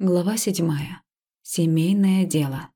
Глава седьмая. Семейное дело.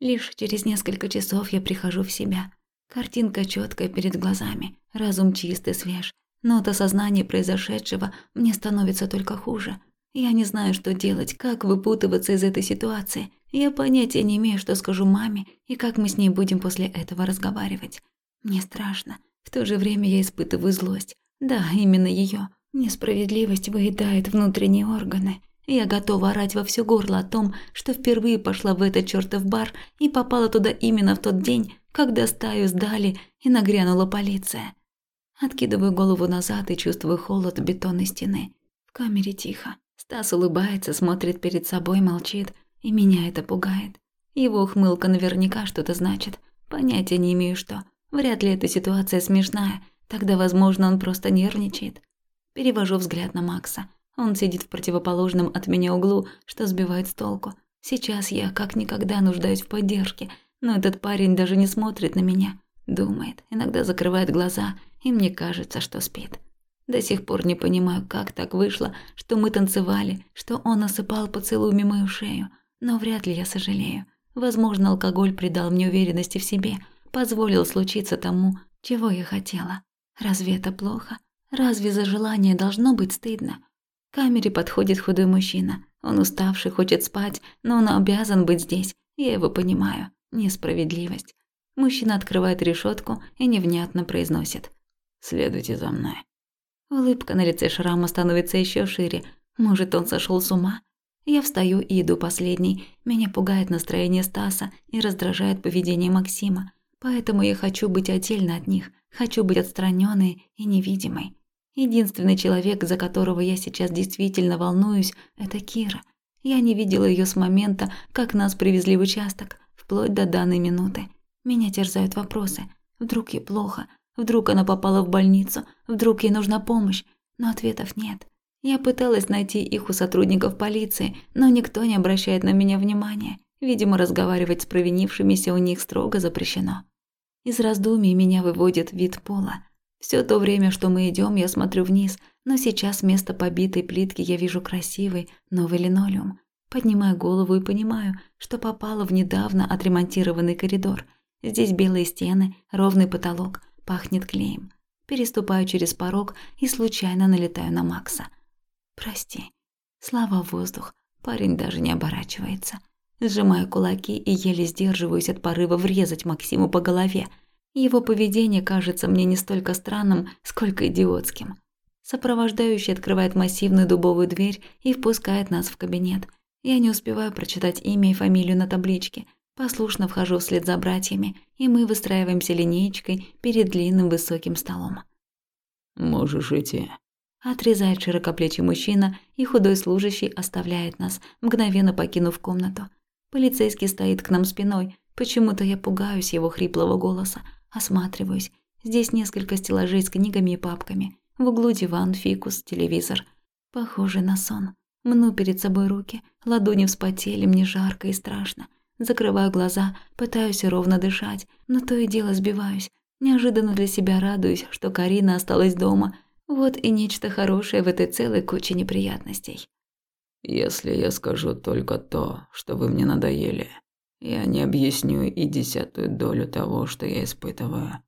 Лишь через несколько часов я прихожу в себя. Картинка четкая перед глазами, разум чистый, свеж. Но от осознания произошедшего мне становится только хуже. Я не знаю, что делать, как выпутываться из этой ситуации. Я понятия не имею, что скажу маме и как мы с ней будем после этого разговаривать. Мне страшно. В то же время я испытываю злость. Да, именно ее. Несправедливость выедает внутренние органы. Я готова орать во всё горло о том, что впервые пошла в этот чёртов бар и попала туда именно в тот день, когда стаю сдали и нагрянула полиция. Откидываю голову назад и чувствую холод бетонной стены. В камере тихо. Стас улыбается, смотрит перед собой, молчит, и меня это пугает. Его ухмылка наверняка что-то значит. Понятия не имею что. Вряд ли эта ситуация смешная. Тогда, возможно, он просто нервничает. Перевожу взгляд на Макса. Он сидит в противоположном от меня углу, что сбивает с толку. Сейчас я как никогда нуждаюсь в поддержке, но этот парень даже не смотрит на меня. Думает, иногда закрывает глаза, и мне кажется, что спит. До сих пор не понимаю, как так вышло, что мы танцевали, что он осыпал поцелуями мою шею, но вряд ли я сожалею. Возможно, алкоголь придал мне уверенности в себе, позволил случиться тому, чего я хотела. Разве это плохо? Разве за желание должно быть стыдно? К камере подходит худой мужчина. Он уставший, хочет спать, но он обязан быть здесь. Я его понимаю. Несправедливость. Мужчина открывает решетку и невнятно произносит. «Следуйте за мной». Улыбка на лице Шрама становится еще шире. Может, он сошел с ума? Я встаю и иду последней. Меня пугает настроение Стаса и раздражает поведение Максима. Поэтому я хочу быть отдельно от них, хочу быть отстраненной и невидимой. Единственный человек, за которого я сейчас действительно волнуюсь, это Кира. Я не видела ее с момента, как нас привезли в участок, вплоть до данной минуты. Меня терзают вопросы. Вдруг ей плохо? Вдруг она попала в больницу? Вдруг ей нужна помощь? Но ответов нет. Я пыталась найти их у сотрудников полиции, но никто не обращает на меня внимания. Видимо, разговаривать с провинившимися у них строго запрещено. Из раздумий меня выводит вид пола. Все то время, что мы идем, я смотрю вниз, но сейчас вместо побитой плитки я вижу красивый новый линолеум. Поднимаю голову и понимаю, что попала в недавно отремонтированный коридор. Здесь белые стены, ровный потолок, пахнет клеем. Переступаю через порог и случайно налетаю на Макса. «Прости». Слава воздух, парень даже не оборачивается. Сжимаю кулаки и еле сдерживаюсь от порыва врезать Максиму по голове. Его поведение кажется мне не столько странным, сколько идиотским. Сопровождающий открывает массивную дубовую дверь и впускает нас в кабинет. Я не успеваю прочитать имя и фамилию на табличке. Послушно вхожу вслед за братьями, и мы выстраиваемся линеечкой перед длинным высоким столом. «Можешь идти», Отрезает широкоплечий мужчина, и худой служащий оставляет нас, мгновенно покинув комнату. Полицейский стоит к нам спиной. Почему-то я пугаюсь его хриплого голоса. Осматриваюсь. Здесь несколько стеллажей с книгами и папками. В углу диван, фикус, телевизор. Похоже на сон. Мну перед собой руки. Ладони вспотели, мне жарко и страшно. Закрываю глаза, пытаюсь ровно дышать, но то и дело сбиваюсь. Неожиданно для себя радуюсь, что Карина осталась дома. Вот и нечто хорошее в этой целой куче неприятностей. Если я скажу только то, что вы мне надоели, я не объясню и десятую долю того, что я испытываю.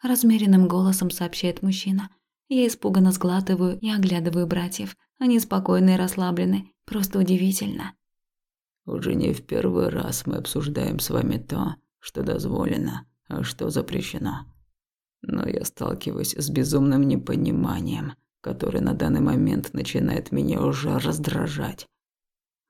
Размеренным голосом сообщает мужчина. Я испуганно сглатываю и оглядываю братьев. Они спокойны и расслаблены. Просто удивительно. Уже не в первый раз мы обсуждаем с вами то, что дозволено, а что запрещено. Но я сталкиваюсь с безумным непониманием – который на данный момент начинает меня уже раздражать.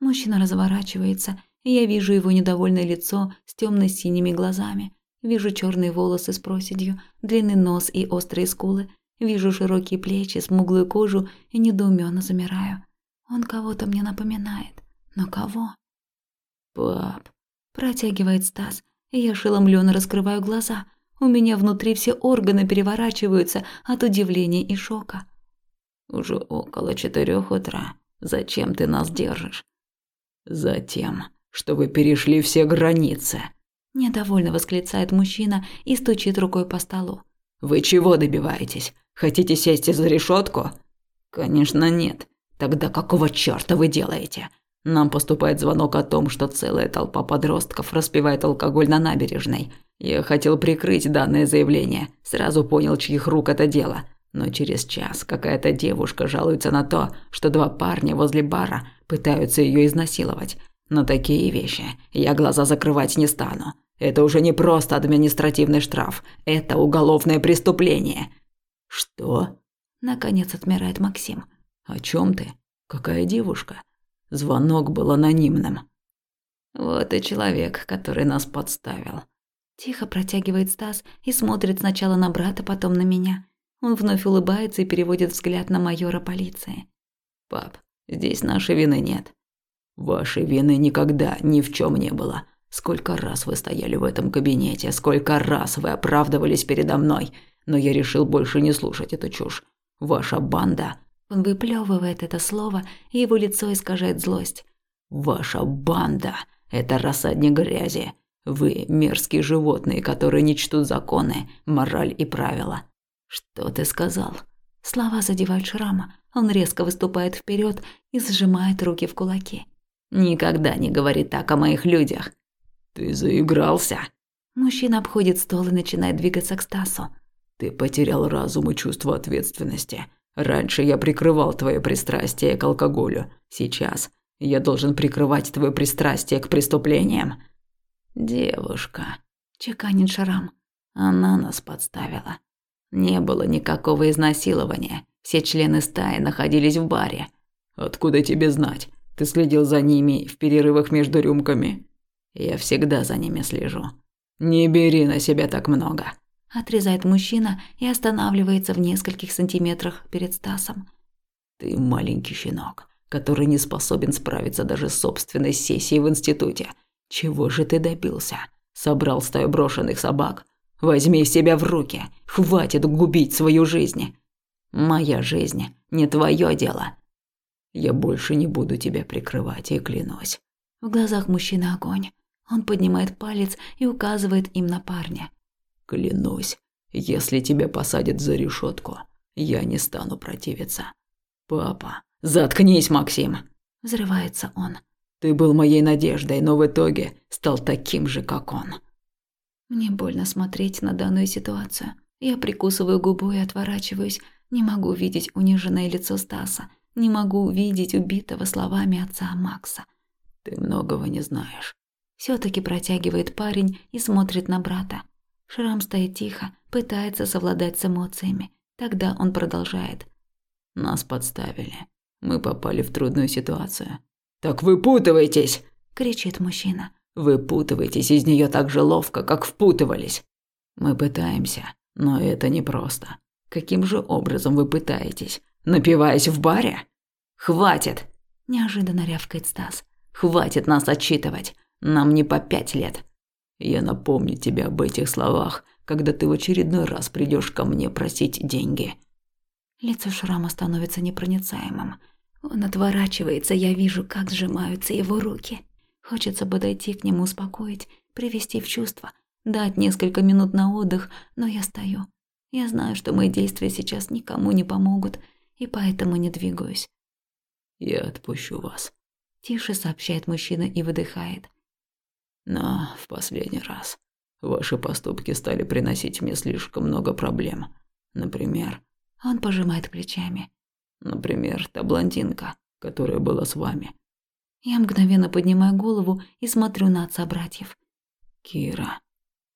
Мужчина разворачивается, и я вижу его недовольное лицо с темно-синими глазами. Вижу черные волосы с проседью, длинный нос и острые скулы. Вижу широкие плечи, смуглую кожу и недоуменно замираю. Он кого-то мне напоминает. Но кого? «Пап», – протягивает Стас, и я ошеломленно раскрываю глаза. У меня внутри все органы переворачиваются от удивления и шока. Уже около четырех утра. Зачем ты нас держишь? Затем, что вы перешли все границы. Недовольно восклицает мужчина и стучит рукой по столу. Вы чего добиваетесь? Хотите сесть за решетку? Конечно, нет. Тогда какого чёрта вы делаете? Нам поступает звонок о том, что целая толпа подростков распивает алкоголь на набережной. Я хотел прикрыть данное заявление, сразу понял, чьих рук это дело. Но через час какая-то девушка жалуется на то, что два парня возле бара пытаются ее изнасиловать. На такие вещи я глаза закрывать не стану. Это уже не просто административный штраф, это уголовное преступление. Что? Наконец отмирает Максим. О чем ты? Какая девушка? Звонок был анонимным. Вот и человек, который нас подставил. Тихо протягивает Стас и смотрит сначала на брата, потом на меня. Он вновь улыбается и переводит взгляд на майора полиции. Пап, здесь нашей вины нет. Вашей вины никогда ни в чем не было. Сколько раз вы стояли в этом кабинете, сколько раз вы оправдывались передо мной, но я решил больше не слушать эту чушь. Ваша банда он выплевывает это слово, и его лицо искажает злость. «Ваша банда – это рассадник грязи. Вы – мерзкие животные, которые не чтут законы, мораль и правила». «Что ты сказал?» Слова задевают шрама. Он резко выступает вперед и сжимает руки в кулаки. «Никогда не говори так о моих людях». «Ты заигрался?» Мужчина обходит стол и начинает двигаться к Стасу. «Ты потерял разум и чувство ответственности. Раньше я прикрывал твое пристрастие к алкоголю. Сейчас я должен прикрывать твое пристрастие к преступлениям. Девушка, чеканит Шарам. Она нас подставила. Не было никакого изнасилования. Все члены стаи находились в баре. Откуда тебе знать? Ты следил за ними в перерывах между рюмками? Я всегда за ними слежу. Не бери на себя так много. Отрезает мужчина и останавливается в нескольких сантиметрах перед Стасом. Ты маленький щенок, который не способен справиться даже с собственной сессией в институте. Чего же ты добился? Собрал стаю брошенных собак? Возьми себя в руки. Хватит губить свою жизнь. Моя жизнь не твое дело. Я больше не буду тебя прикрывать, и клянусь. В глазах мужчины огонь. Он поднимает палец и указывает им на парня. Клянусь, если тебя посадят за решетку, я не стану противиться. Папа, заткнись, Максим. Взрывается он. Ты был моей надеждой, но в итоге стал таким же, как он. Мне больно смотреть на данную ситуацию. Я прикусываю губу и отворачиваюсь. Не могу видеть униженное лицо Стаса. Не могу увидеть убитого словами отца Макса. Ты многого не знаешь. все таки протягивает парень и смотрит на брата. Шрам стоит тихо, пытается совладать с эмоциями. Тогда он продолжает. «Нас подставили. Мы попали в трудную ситуацию». «Так выпутывайтесь!» – кричит мужчина. «Выпутывайтесь из нее так же ловко, как впутывались». «Мы пытаемся, но это непросто. Каким же образом вы пытаетесь? Напиваясь в баре?» «Хватит!» – неожиданно рявкает Стас. «Хватит нас отчитывать. Нам не по пять лет. Я напомню тебе об этих словах, когда ты в очередной раз придешь ко мне просить деньги. Лицо Шрама становится непроницаемым. Он отворачивается, я вижу, как сжимаются его руки. Хочется подойти к нему, успокоить, привести в чувство, дать несколько минут на отдых, но я стою. Я знаю, что мои действия сейчас никому не помогут, и поэтому не двигаюсь. «Я отпущу вас», – тише сообщает мужчина и выдыхает. Но в последний раз ваши поступки стали приносить мне слишком много проблем. Например... Он пожимает плечами. Например, та блондинка, которая была с вами. Я мгновенно поднимаю голову и смотрю на отца братьев. Кира.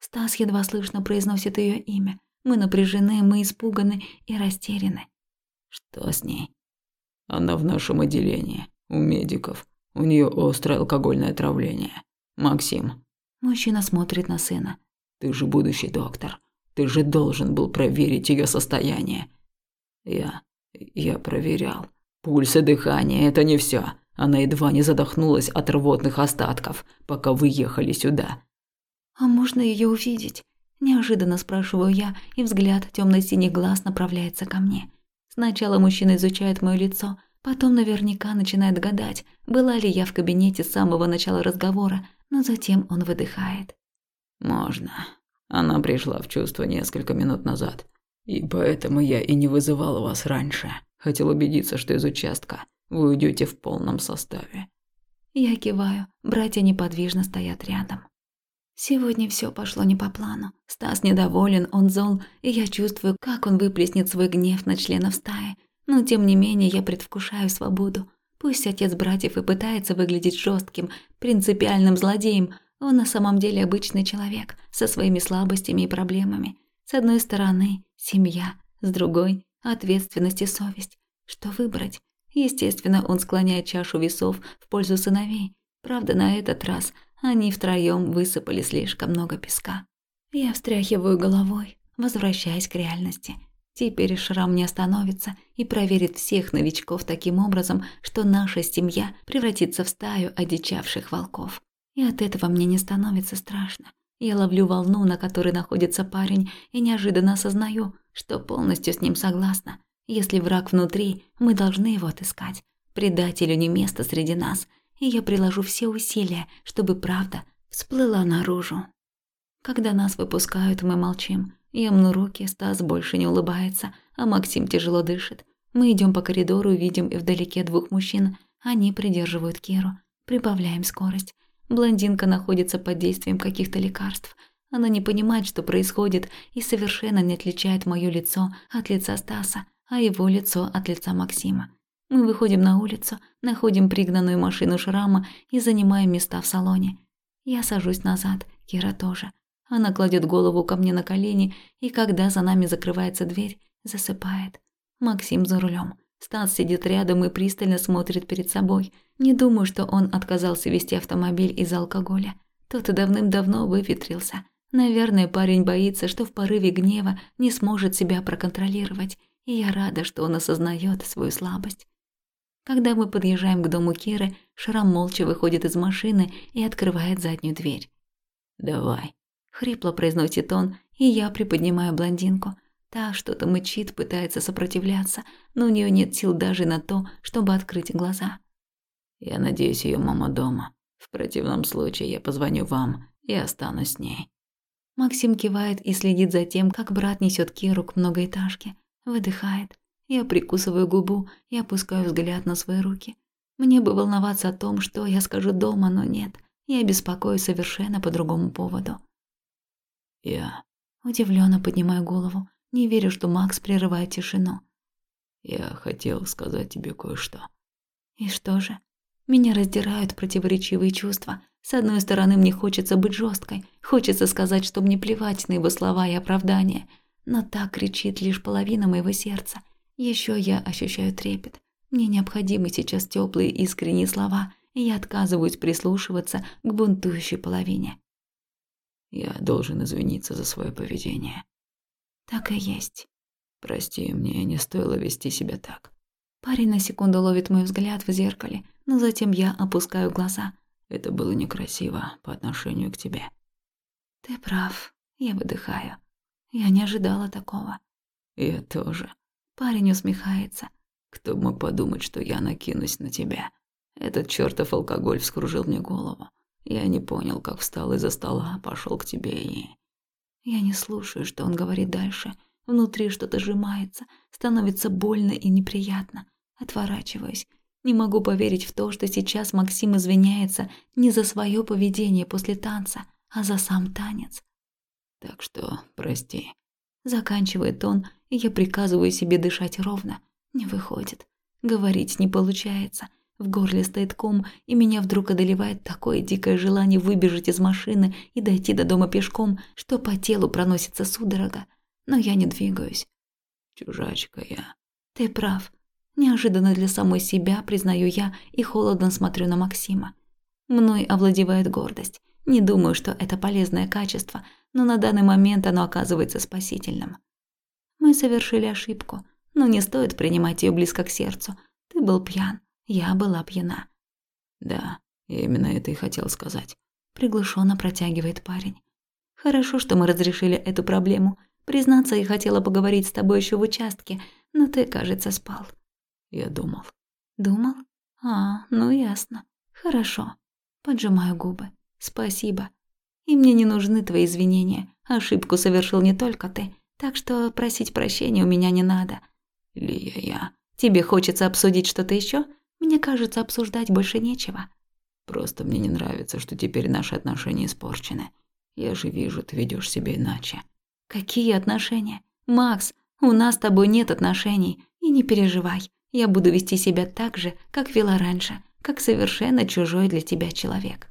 Стас едва слышно произносит ее имя. Мы напряжены, мы испуганы и растеряны. Что с ней? Она в нашем отделении, у медиков. У нее острое алкогольное отравление. Максим. Мужчина смотрит на сына. Ты же будущий доктор. Ты же должен был проверить ее состояние. Я... я проверял. Пульс и дыхание – это не все. Она едва не задохнулась от рвотных остатков, пока вы ехали сюда. «А можно ее увидеть?» Неожиданно спрашиваю я, и взгляд темно-синих глаз направляется ко мне. Сначала мужчина изучает мое лицо, потом наверняка начинает гадать, была ли я в кабинете с самого начала разговора, но затем он выдыхает. «Можно. Она пришла в чувство несколько минут назад. И поэтому я и не вызывал вас раньше. Хотел убедиться, что из участка вы уйдете в полном составе. Я киваю, братья неподвижно стоят рядом. Сегодня все пошло не по плану. Стас недоволен, он зол, и я чувствую, как он выплеснет свой гнев на членов стаи. Но тем не менее я предвкушаю свободу. Пусть отец братьев и пытается выглядеть жестким, принципиальным злодеем, он на самом деле обычный человек со своими слабостями и проблемами. С одной стороны – семья, с другой – ответственность и совесть. Что выбрать? Естественно, он склоняет чашу весов в пользу сыновей. Правда, на этот раз они втроем высыпали слишком много песка. Я встряхиваю головой, возвращаясь к реальности. Теперь Шрам не остановится и проверит всех новичков таким образом, что наша семья превратится в стаю одичавших волков. И от этого мне не становится страшно. Я ловлю волну, на которой находится парень, и неожиданно осознаю, что полностью с ним согласна. Если враг внутри, мы должны его отыскать. Предателю не место среди нас, и я приложу все усилия, чтобы правда всплыла наружу. Когда нас выпускают, мы молчим. Я мну руки, Стас больше не улыбается, а Максим тяжело дышит. Мы идем по коридору, видим и вдалеке двух мужчин. Они придерживают Киру. Прибавляем скорость. Блондинка находится под действием каких-то лекарств. Она не понимает, что происходит, и совершенно не отличает моё лицо от лица Стаса, а его лицо от лица Максима. Мы выходим на улицу, находим пригнанную машину Шрама и занимаем места в салоне. Я сажусь назад, Кира тоже. Она кладет голову ко мне на колени, и когда за нами закрывается дверь, засыпает. Максим за рулем. Стас сидит рядом и пристально смотрит перед собой. Не думаю, что он отказался вести автомобиль из-за алкоголя. Тот и давным-давно выветрился. Наверное, парень боится, что в порыве гнева не сможет себя проконтролировать, и я рада, что он осознает свою слабость. Когда мы подъезжаем к дому Киры, Шрам молча выходит из машины и открывает заднюю дверь. «Давай», — хрипло произносит он, и я приподнимаю блондинку. Та что-то мычит, пытается сопротивляться, но у нее нет сил даже на то, чтобы открыть глаза. «Я надеюсь, ее мама дома. В противном случае я позвоню вам и останусь с ней». Максим кивает и следит за тем, как брат несет Киру к многоэтажке. Выдыхает. Я прикусываю губу и опускаю взгляд на свои руки. Мне бы волноваться о том, что я скажу дома, но нет. Я беспокоюсь совершенно по другому поводу. Я... Удивленно поднимаю голову. Не верю, что Макс прерывает тишину. Я хотел сказать тебе кое-что. И что же? Меня раздирают противоречивые чувства. С одной стороны, мне хочется быть жесткой, хочется сказать, что мне плевать на его слова и оправдания, но так кричит лишь половина моего сердца. Еще я ощущаю трепет. Мне необходимы сейчас теплые искренние слова, и я отказываюсь прислушиваться к бунтующей половине. Я должен извиниться за свое поведение. Так и есть. Прости, мне не стоило вести себя так. Парень на секунду ловит мой взгляд в зеркале, но затем я опускаю глаза. Это было некрасиво по отношению к тебе. Ты прав. Я выдыхаю. Я не ожидала такого. Я тоже. Парень усмехается. Кто мог подумать, что я накинусь на тебя? Этот чертов алкоголь вскружил мне голову. Я не понял, как встал из-за стола, пошел к тебе и... Я не слушаю, что он говорит дальше. Внутри что-то сжимается, становится больно и неприятно. Отворачиваюсь. Не могу поверить в то, что сейчас Максим извиняется не за свое поведение после танца, а за сам танец. Так что прости. Заканчивает он, и я приказываю себе дышать ровно. Не выходит. Говорить не получается. В горле стоит ком, и меня вдруг одолевает такое дикое желание выбежать из машины и дойти до дома пешком, что по телу проносится судорога. Но я не двигаюсь. Чужачка я. Ты прав. Неожиданно для самой себя, признаю я, и холодно смотрю на Максима. Мной овладевает гордость. Не думаю, что это полезное качество, но на данный момент оно оказывается спасительным. Мы совершили ошибку, но не стоит принимать ее близко к сердцу. Ты был пьян, я была пьяна. Да, именно это и хотел сказать. Приглушенно протягивает парень. Хорошо, что мы разрешили эту проблему. Признаться, я хотела поговорить с тобой еще в участке, но ты, кажется, спал. Я думал. Думал? А, ну ясно. Хорошо. Поджимаю губы. Спасибо. И мне не нужны твои извинения. Ошибку совершил не только ты, так что просить прощения у меня не надо. Лия, я... Тебе хочется обсудить что-то еще? Мне кажется, обсуждать больше нечего. Просто мне не нравится, что теперь наши отношения испорчены. Я же вижу, ты ведешь себя иначе. Какие отношения? Макс, у нас с тобой нет отношений. И не переживай, я буду вести себя так же, как вела раньше, как совершенно чужой для тебя человек.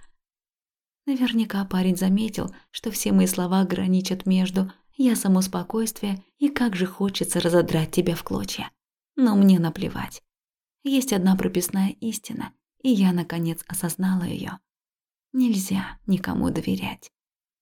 Наверняка парень заметил, что все мои слова граничат между «я само спокойствие» и «как же хочется разодрать тебя в клочья». Но мне наплевать. Есть одна прописная истина, и я, наконец, осознала ее. Нельзя никому доверять.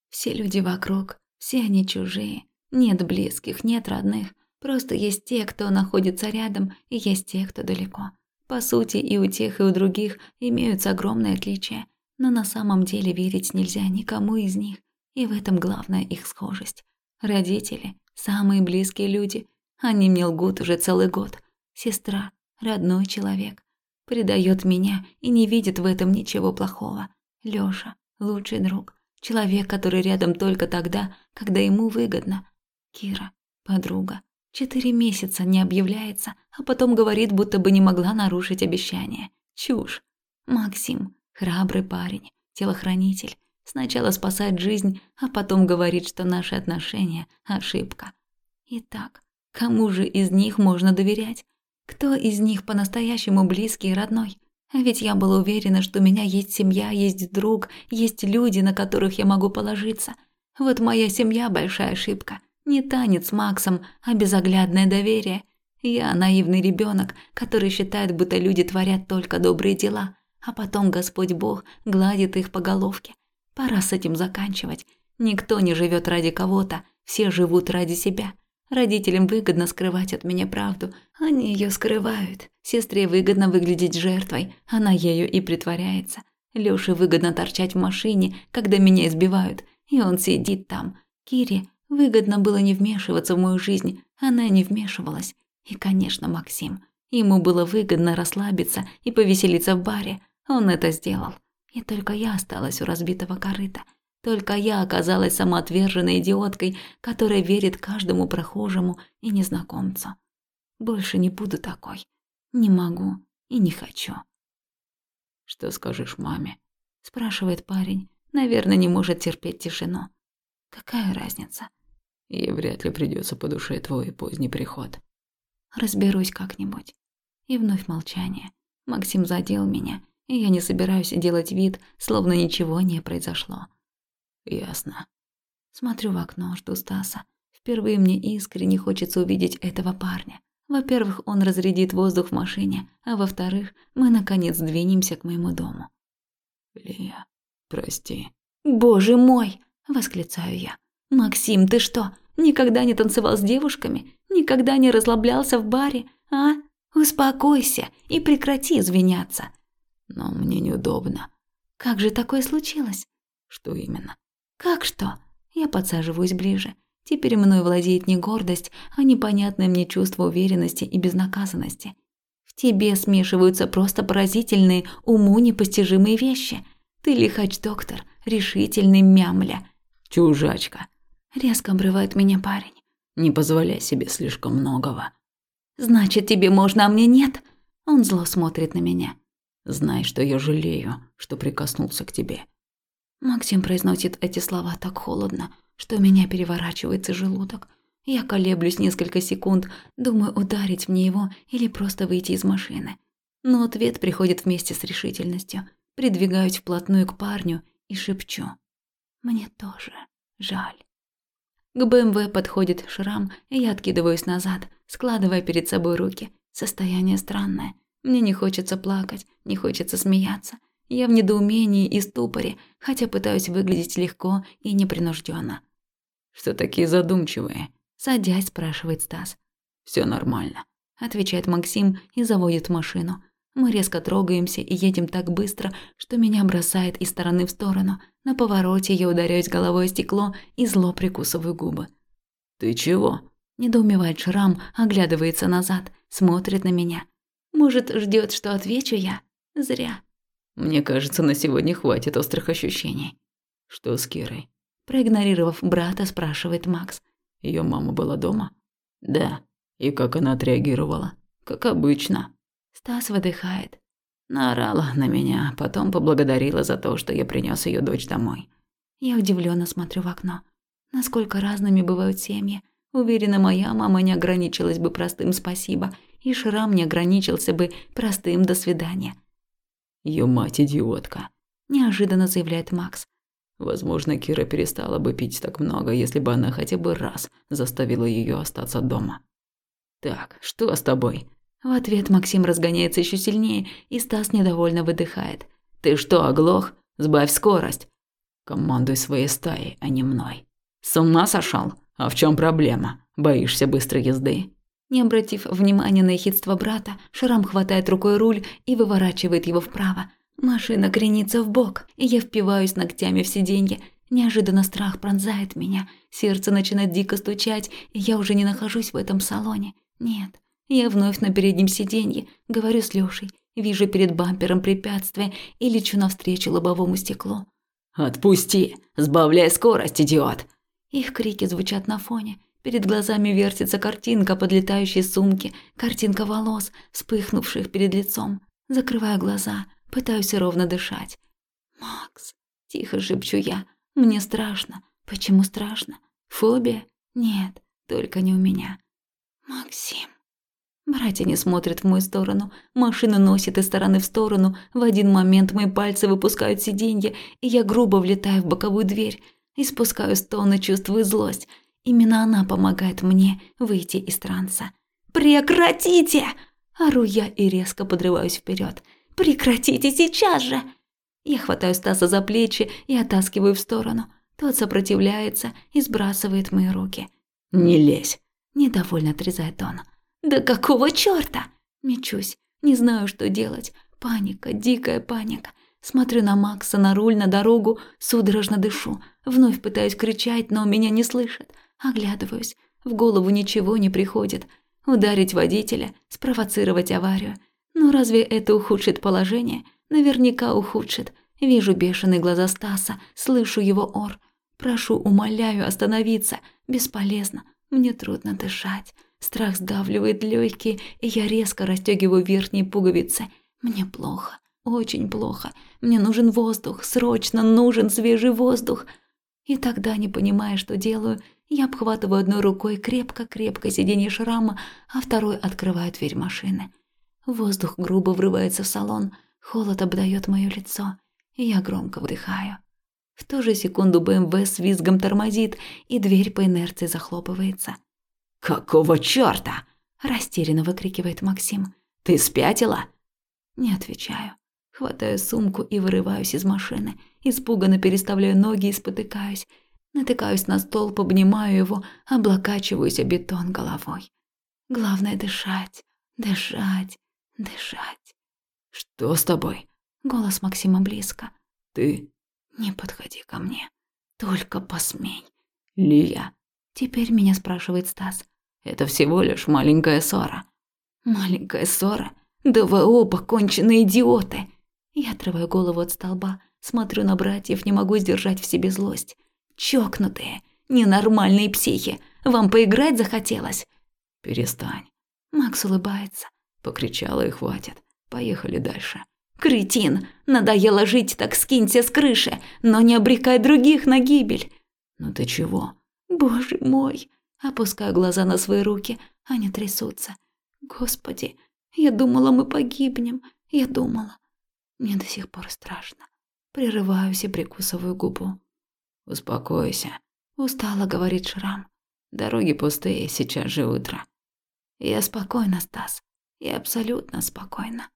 Все люди вокруг, все они чужие. Нет близких, нет родных. Просто есть те, кто находится рядом, и есть те, кто далеко. По сути, и у тех, и у других имеются огромные отличия, но на самом деле верить нельзя никому из них, и в этом главная их схожесть. Родители, самые близкие люди, они мне лгут уже целый год. Сестра, родной человек, предает меня и не видит в этом ничего плохого. Лёша, лучший друг, человек, который рядом только тогда, когда ему выгодно. Кира, подруга, четыре месяца не объявляется, а потом говорит, будто бы не могла нарушить обещание. Чушь. Максим, храбрый парень, телохранитель, сначала спасает жизнь, а потом говорит, что наши отношения – ошибка. Итак, кому же из них можно доверять? Кто из них по-настоящему близкий и родной? А ведь я была уверена, что у меня есть семья, есть друг, есть люди, на которых я могу положиться. Вот моя семья – большая ошибка. Не танец с Максом, а безоглядное доверие. Я наивный ребенок, который считает, будто люди творят только добрые дела, а потом Господь Бог гладит их по головке. Пора с этим заканчивать. Никто не живет ради кого-то, все живут ради себя. Родителям выгодно скрывать от меня правду, они ее скрывают. Сестре выгодно выглядеть жертвой, она ею и притворяется. Лёше выгодно торчать в машине, когда меня избивают, и он сидит там. Кире выгодно было не вмешиваться в мою жизнь, она не вмешивалась. И, конечно, Максим. Ему было выгодно расслабиться и повеселиться в баре. Он это сделал. И только я осталась у разбитого корыта – только я оказалась самоотверженной идиоткой, которая верит каждому прохожему и незнакомцу. Больше не буду такой. Не могу и не хочу. «Что скажешь маме?» – спрашивает парень. Наверное, не может терпеть тишину. Какая разница? Ей вряд ли придется по душе твой поздний приход. Разберусь как-нибудь. И вновь молчание. Максим задел меня, и я не собираюсь делать вид, словно ничего не произошло. Ясно. Смотрю в окно, жду Стаса. Впервые мне искренне хочется увидеть этого парня. Во-первых, он разрядит воздух в машине, а во-вторых, мы наконец двинемся к моему дому. Лия, прости. Боже мой, восклицаю я. Максим, ты что, никогда не танцевал с девушками? Никогда не разлаблялся в баре, а? Успокойся и прекрати извиняться. Но мне неудобно. Как же такое случилось? Что именно? «Как что?» Я подсаживаюсь ближе. Теперь мной владеет не гордость, а непонятное мне чувство уверенности и безнаказанности. В тебе смешиваются просто поразительные, уму непостижимые вещи. Ты лихач-доктор, решительный мямля. Чужачка. Резко обрывает меня парень. Не позволяй себе слишком многого. Значит, тебе можно, а мне нет? Он зло смотрит на меня. Знай, что я жалею, что прикоснулся к тебе. Максим произносит эти слова так холодно, что у меня переворачивается желудок. Я колеблюсь несколько секунд, думаю, ударить мне его или просто выйти из машины. Но ответ приходит вместе с решительностью. Придвигаюсь вплотную к парню и шепчу. Мне тоже жаль. К БМВ подходит шрам, и я откидываюсь назад, складывая перед собой руки. Состояние странное. Мне не хочется плакать, не хочется смеяться. Я в недоумении и ступоре, хотя пытаюсь выглядеть легко и непринужденно. «Что такие задумчивые?» Садясь, спрашивает Стас. Все нормально», отвечает Максим и заводит машину. Мы резко трогаемся и едем так быстро, что меня бросает из стороны в сторону. На повороте я ударяюсь головой о стекло и зло прикусываю губы. «Ты чего?» Недоумевает Шрам, оглядывается назад, смотрит на меня. Может, ждет, что отвечу я? Зря. Мне кажется, на сегодня хватит острых ощущений. Что с Кирой? Проигнорировав брата, спрашивает Макс. Ее мама была дома? Да. И как она отреагировала? Как обычно. Стас выдыхает. Наорала на меня, потом поблагодарила за то, что я принес ее дочь домой. Я удивленно смотрю в окно. Насколько разными бывают семьи. Уверена, моя мама не ограничилась бы простым «спасибо», и Шрам не ограничился бы простым «до свидания». Ее мать идиотка», – неожиданно заявляет Макс. Возможно, Кира перестала бы пить так много, если бы она хотя бы раз заставила ее остаться дома. «Так, что с тобой?» В ответ Максим разгоняется еще сильнее, и Стас недовольно выдыхает. «Ты что, оглох? Сбавь скорость!» «Командуй своей стаей, а не мной!» «С ума сошел? А в чем проблема? Боишься быстрой езды?» Не обратив внимания на ехидство брата, Шрам хватает рукой руль и выворачивает его вправо. Машина кренится в бок, и я впиваюсь ногтями в сиденье. Неожиданно страх пронзает меня, сердце начинает дико стучать, и я уже не нахожусь в этом салоне. Нет, я вновь на переднем сиденье, говорю с Лёшей, вижу перед бампером препятствие и лечу навстречу лобовому стеклу. «Отпусти! Сбавляй скорость, идиот!» Их крики звучат на фоне. Перед глазами вертится картинка подлетающей сумки, картинка волос, вспыхнувших перед лицом. Закрываю глаза, пытаюсь ровно дышать. «Макс!» – тихо шепчу я. «Мне страшно. Почему страшно? Фобия? Нет, только не у меня. Максим!» Братья не смотрят в мою сторону. Машина носит из стороны в сторону. В один момент мои пальцы выпускают сиденье, и я грубо влетаю в боковую дверь. Испускаю стоны, чувствую злость. Именно она помогает мне выйти из транса. «Прекратите!» Ору я и резко подрываюсь вперед. «Прекратите сейчас же!» Я хватаю Стаса за плечи и оттаскиваю в сторону. Тот сопротивляется и сбрасывает мои руки. «Не лезь!» Недовольно отрезает он. «Да какого чёрта?» Мечусь, не знаю, что делать. Паника, дикая паника. Смотрю на Макса, на руль, на дорогу, судорожно дышу. Вновь пытаюсь кричать, но меня не слышат. Оглядываюсь. В голову ничего не приходит. Ударить водителя, спровоцировать аварию. Но разве это ухудшит положение? Наверняка ухудшит. Вижу бешеные глаза Стаса, слышу его ор. Прошу, умоляю остановиться. Бесполезно. Мне трудно дышать. Страх сдавливает легкие, и я резко расстегиваю верхние пуговицы. Мне плохо, очень плохо. Мне нужен воздух, срочно нужен свежий воздух. И тогда, не понимая, что делаю, я обхватываю одной рукой крепко-крепко сиденье шрама, а второй открываю дверь машины. Воздух грубо врывается в салон, холод обдает мое лицо, и я громко выдыхаю. В ту же секунду БМВ с визгом тормозит, и дверь по инерции захлопывается. «Какого чёрта?» – растерянно выкрикивает Максим. «Ты спятила?» Не отвечаю. Хватаю сумку и вырываюсь из машины. Испуганно переставляю ноги и спотыкаюсь. Натыкаюсь на стол, обнимаю его, облокачиваюсь о бетон головой. Главное дышать, дышать, дышать. «Что с тобой?» Голос Максима близко. «Ты...» «Не подходи ко мне. Только посмей». «Лия...» Теперь меня спрашивает Стас. Это всего лишь маленькая ссора. Маленькая ссора? Да вы оба конченые идиоты. Я отрываю голову от столба, смотрю на братьев, не могу сдержать в себе злость. Чокнутые, ненормальные психи. Вам поиграть захотелось? Перестань. Макс улыбается. Покричала и хватит. Поехали дальше. Кретин, надоело жить, так скинься с крыши, но не обрекай других на гибель. Ну ты чего? Боже мой! Опускаю глаза на свои руки, они трясутся. Господи, я думала, мы погибнем. Я думала. Мне до сих пор страшно. Прерываюсь и прикусываю губу. «Успокойся», — устало говорит Шрам. «Дороги пустые, сейчас же утро». Я спокойна, Стас. Я абсолютно спокойна.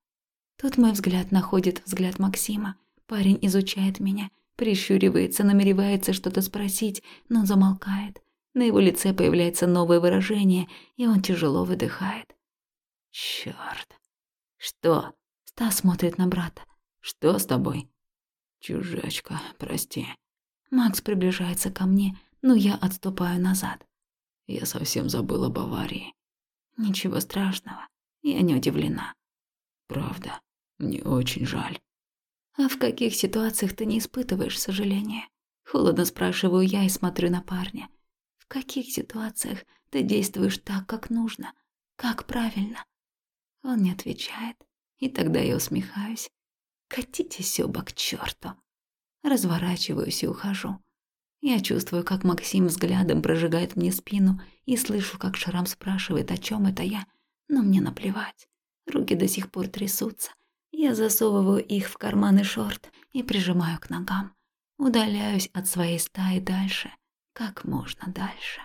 Тут мой взгляд находит взгляд Максима. Парень изучает меня, прищуривается, намеревается что-то спросить, но замолкает. На его лице появляется новое выражение, и он тяжело выдыхает. Чёрт. Что? Стас смотрит на брата. Что с тобой? Чужачка, прости. Макс приближается ко мне, но я отступаю назад. Я совсем забыла об аварии. Ничего страшного. Я не удивлена. Правда, мне очень жаль. А в каких ситуациях ты не испытываешь сожаления? Холодно спрашиваю я и смотрю на парня. В каких ситуациях ты действуешь так, как нужно, как правильно? Он не отвечает. И тогда я усмехаюсь. Катитесь оба к черту. Разворачиваюсь и ухожу. Я чувствую, как Максим взглядом прожигает мне спину и слышу, как Шрам спрашивает, о чем это я, но мне наплевать. Руки до сих пор трясутся. Я засовываю их в карманы шорт и прижимаю к ногам. Удаляюсь от своей стаи дальше, как можно дальше.